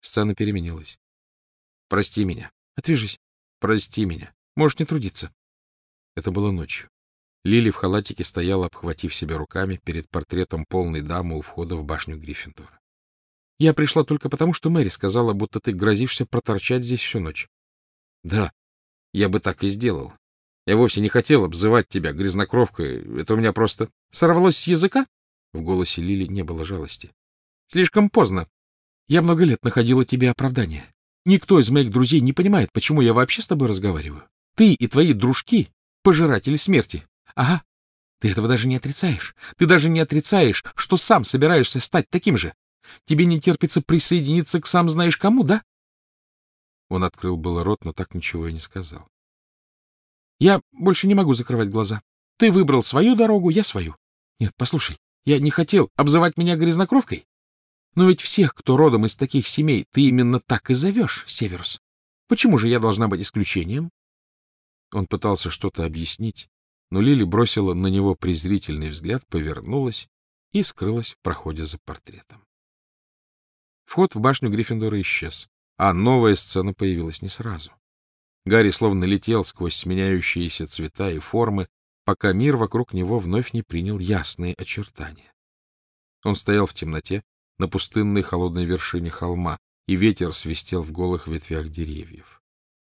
Сцена переменилась. «Прости меня. Отвяжись. Прости меня. Можешь не трудиться». Это было ночью. Лили в халатике стояла, обхватив себя руками перед портретом полной дамы у входа в башню Гриффиндора. — Я пришла только потому, что Мэри сказала, будто ты грозишься проторчать здесь всю ночь. — Да, я бы так и сделал. Я вовсе не хотел обзывать тебя грязнокровкой. Это у меня просто... — Сорвалось с языка? В голосе Лили не было жалости. — Слишком поздно. Я много лет находила тебе оправдание. Никто из моих друзей не понимает, почему я вообще с тобой разговариваю. Ты и твои дружки — пожиратели смерти. Ага. Ты этого даже не отрицаешь. Ты даже не отрицаешь, что сам собираешься стать таким же. Тебе не терпится присоединиться к сам знаешь кому, да? Он открыл было рот, но так ничего и не сказал. Я больше не могу закрывать глаза. Ты выбрал свою дорогу, я свою. Нет, послушай, я не хотел обзывать меня грязнокровкой. Но ведь всех, кто родом из таких семей, ты именно так и зовешь, Северус. Почему же я должна быть исключением? Он пытался что-то объяснить, но Лили бросила на него презрительный взгляд, повернулась и скрылась в проходе за портретом. Вход в башню Гриффиндора исчез, а новая сцена появилась не сразу. Гарри словно летел сквозь сменяющиеся цвета и формы, пока мир вокруг него вновь не принял ясные очертания. Он стоял в темноте на пустынной холодной вершине холма, и ветер свистел в голых ветвях деревьев.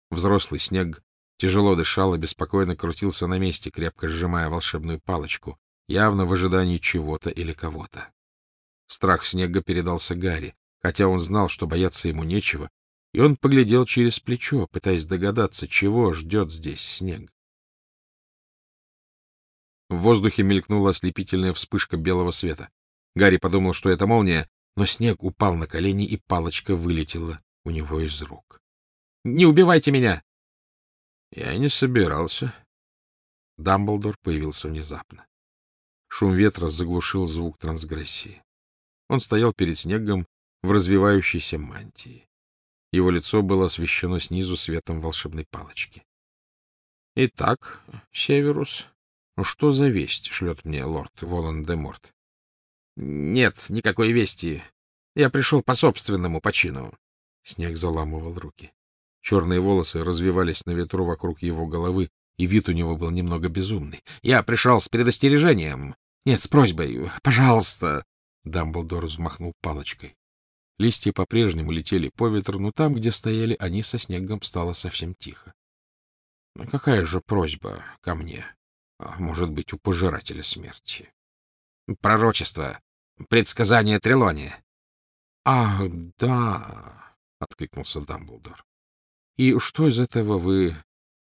Взрослый снег Тяжело дышал и беспокойно крутился на месте, крепко сжимая волшебную палочку, явно в ожидании чего-то или кого-то. Страх снега передался Гарри, хотя он знал, что бояться ему нечего, и он поглядел через плечо, пытаясь догадаться, чего ждет здесь снег. В воздухе мелькнула ослепительная вспышка белого света. Гарри подумал, что это молния, но снег упал на колени, и палочка вылетела у него из рук. — Не убивайте меня! Я не собирался. Дамблдор появился внезапно. Шум ветра заглушил звук трансгрессии. Он стоял перед снегом в развивающейся мантии. Его лицо было освещено снизу светом волшебной палочки. — Итак, Северус, что за весть шлет мне лорд Волан-де-Морт? — Нет никакой вести. Я пришел по собственному почину. Снег заламывал руки. Черные волосы развивались на ветру вокруг его головы, и вид у него был немного безумный. — Я пришел с предостережением. Нет, с просьбой. Пожалуйста. Дамблдор взмахнул палочкой. Листья по-прежнему летели по ветру, но там, где стояли они со снегом, стало совсем тихо. Ну, — Какая же просьба ко мне? А, может быть, у пожирателя смерти? — Пророчество. Предсказание Трелония. — Ах, да, — откликнулся Дамблдор. И что из этого вы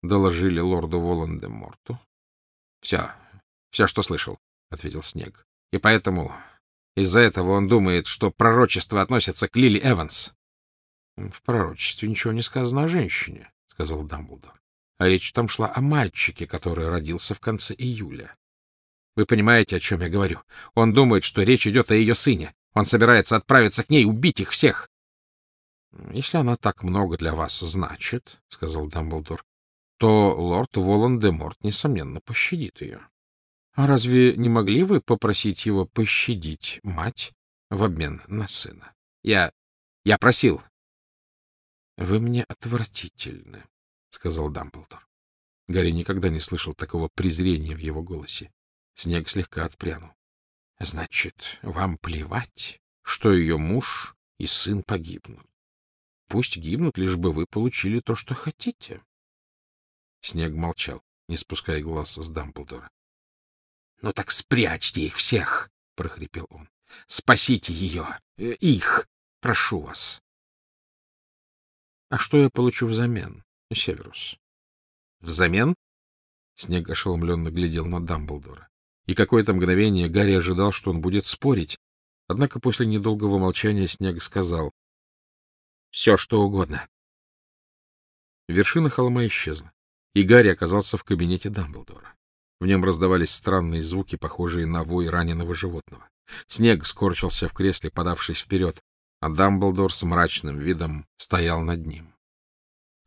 доложили лорду Волан-де-Морту? — Все, все, что слышал, — ответил Снег. — И поэтому из-за этого он думает, что пророчество относится к Лили Эванс. — В пророчестве ничего не сказано о женщине, — сказал Дамблдор. А речь там шла о мальчике, который родился в конце июля. Вы понимаете, о чем я говорю? Он думает, что речь идет о ее сыне. Он собирается отправиться к ней, убить их всех. — Если она так много для вас значит, — сказал Дамблдор, — то лорд Волан-де-Морт, несомненно, пощадит ее. А разве не могли вы попросить его пощадить мать в обмен на сына? Я... я просил. — Вы мне отвратительны, — сказал Дамблдор. Гарри никогда не слышал такого презрения в его голосе. Снег слегка отпрянул. — Значит, вам плевать, что ее муж и сын погибнут? Пусть гибнут, лишь бы вы получили то, что хотите. Снег молчал, не спуская глаз с Дамблдора. — Ну так спрячьте их всех! — прохрипел он. — Спасите ее! Э, их! Прошу вас! — А что я получу взамен, Северус? — Взамен? Снег ошеломленно глядел на Дамблдора. И какое-то мгновение Гарри ожидал, что он будет спорить. Однако после недолгого молчания Снег сказал, все, что угодно. Вершина холма исчезла, и Гарри оказался в кабинете Дамблдора. В нем раздавались странные звуки, похожие на вой раненого животного. Снег скорчился в кресле, подавшись вперед, а Дамблдор с мрачным видом стоял над ним.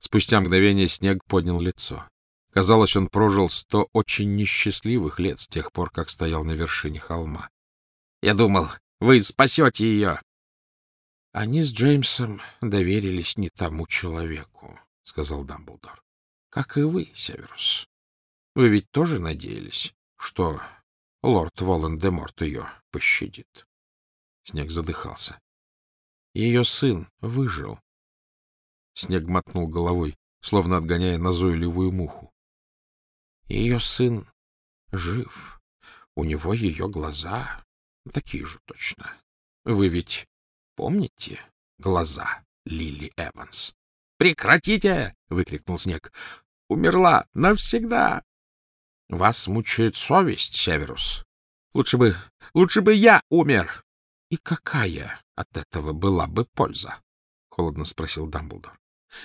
Спустя мгновение Снег поднял лицо. Казалось, он прожил сто очень несчастливых лет с тех пор, как стоял на вершине холма. — Я думал, вы спасете ее, — Они с Джеймсом доверились не тому человеку, — сказал Дамблдор. — Как и вы, Северус. Вы ведь тоже надеялись, что лорд Волан-де-Морт ее пощадит? Снег задыхался. Ее сын выжил. Снег мотнул головой, словно отгоняя назойливую муху. Ее сын жив. У него ее глаза такие же точно. Вы ведь помните глаза Лили Эванс? «Прекратите!» — выкрикнул Снег. «Умерла навсегда!» «Вас мучает совесть, Северус. Лучше бы, лучше бы я умер!» «И какая от этого была бы польза?» — холодно спросил Дамблдор.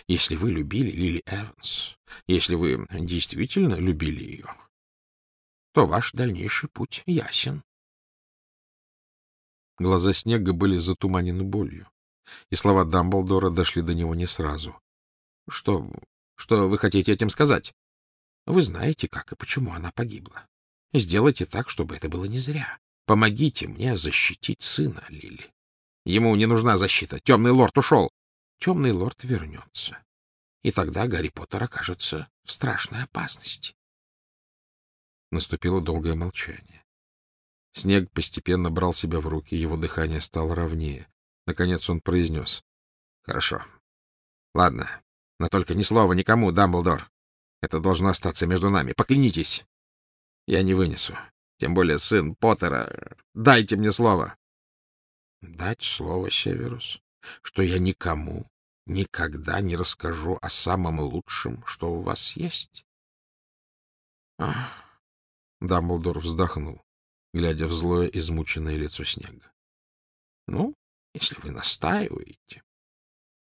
«Если вы любили Лили Эванс, если вы действительно любили ее, то ваш дальнейший путь ясен». Глаза Снега были затуманены болью, и слова Дамблдора дошли до него не сразу. — Что... что вы хотите этим сказать? Вы знаете, как и почему она погибла. Сделайте так, чтобы это было не зря. Помогите мне защитить сына Лили. Ему не нужна защита. Темный лорд ушел. Темный лорд вернется. И тогда Гарри Поттер окажется в страшной опасности. Наступило долгое молчание. Снег постепенно брал себя в руки, его дыхание стало ровнее. Наконец он произнес. — Хорошо. Ладно, но только ни слова никому, Дамблдор. Это должно остаться между нами. Поклянитесь. Я не вынесу. Тем более сын Поттера. Дайте мне слово. Дать слово, Северус, что я никому никогда не расскажу о самом лучшем, что у вас есть. Ах. Дамблдор вздохнул, глядя в злое измученное лицо снега. — Ну, если вы настаиваете.